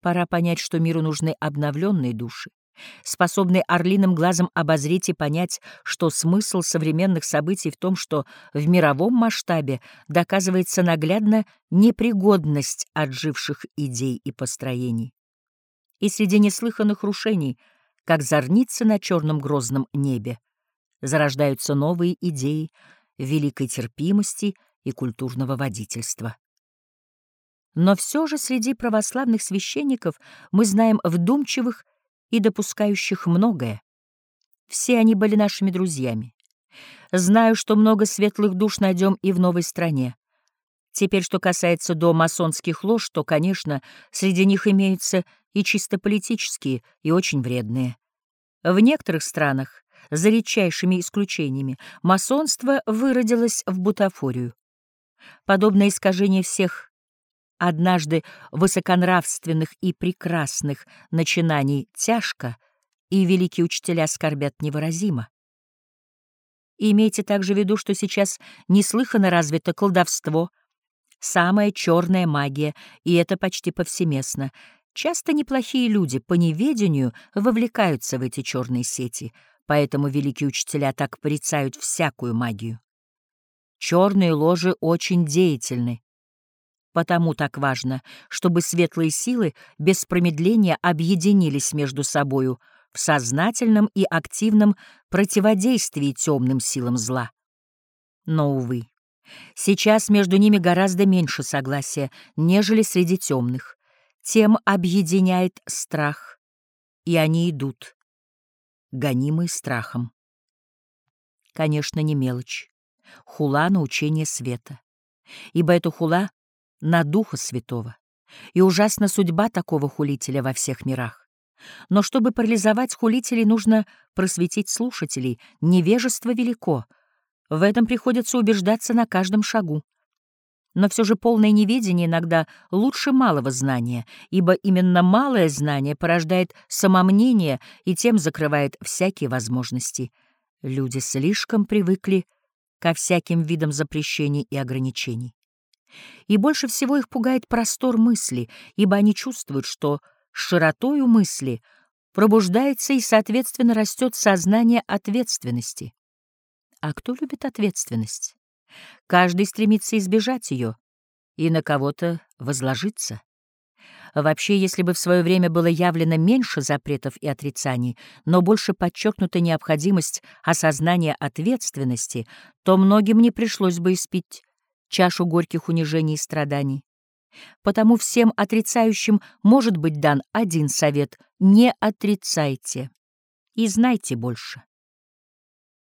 Пора понять, что миру нужны обновленные души, способные орлиным глазом обозреть и понять, что смысл современных событий в том, что в мировом масштабе доказывается наглядно непригодность отживших идей и построений. И среди неслыханных рушений, как зорницы на черном грозном небе, зарождаются новые идеи великой терпимости и культурного водительства. Но все же среди православных священников мы знаем вдумчивых и допускающих многое. Все они были нашими друзьями. Знаю, что много светлых душ найдем и в новой стране. Теперь, что касается до масонских лож, то, конечно, среди них имеются и чисто политические, и очень вредные. В некоторых странах, за редчайшими исключениями, масонство выродилось в бутафорию. Подобное искажение всех однажды высоконравственных и прекрасных начинаний тяжко, и великие учителя скорбят невыразимо. имейте также в виду, что сейчас неслыханно развито колдовство, самая черная магия, и это почти повсеместно. Часто неплохие люди по неведению вовлекаются в эти черные сети, поэтому великие учителя так порицают всякую магию. Черные ложи очень деятельны. Потому так важно, чтобы светлые силы без промедления объединились между собою в сознательном и активном противодействии темным силам зла. Но, увы, сейчас между ними гораздо меньше согласия, нежели среди темных. Тем объединяет страх, и они идут, гонимые страхом. Конечно, не мелочь. Хула на учение света. Ибо эту хула на Духа Святого. И ужасна судьба такого хулителя во всех мирах. Но чтобы парализовать хулителей, нужно просветить слушателей. Невежество велико. В этом приходится убеждаться на каждом шагу. Но все же полное неведение иногда лучше малого знания, ибо именно малое знание порождает самомнение и тем закрывает всякие возможности. Люди слишком привыкли ко всяким видам запрещений и ограничений. И больше всего их пугает простор мысли, ибо они чувствуют, что широтою мысли пробуждается и, соответственно, растет сознание ответственности. А кто любит ответственность? Каждый стремится избежать ее и на кого-то возложиться. Вообще, если бы в свое время было явлено меньше запретов и отрицаний, но больше подчеркнута необходимость осознания ответственности, то многим не пришлось бы испить чашу горьких унижений и страданий. Потому всем отрицающим может быть дан один совет — не отрицайте и знайте больше.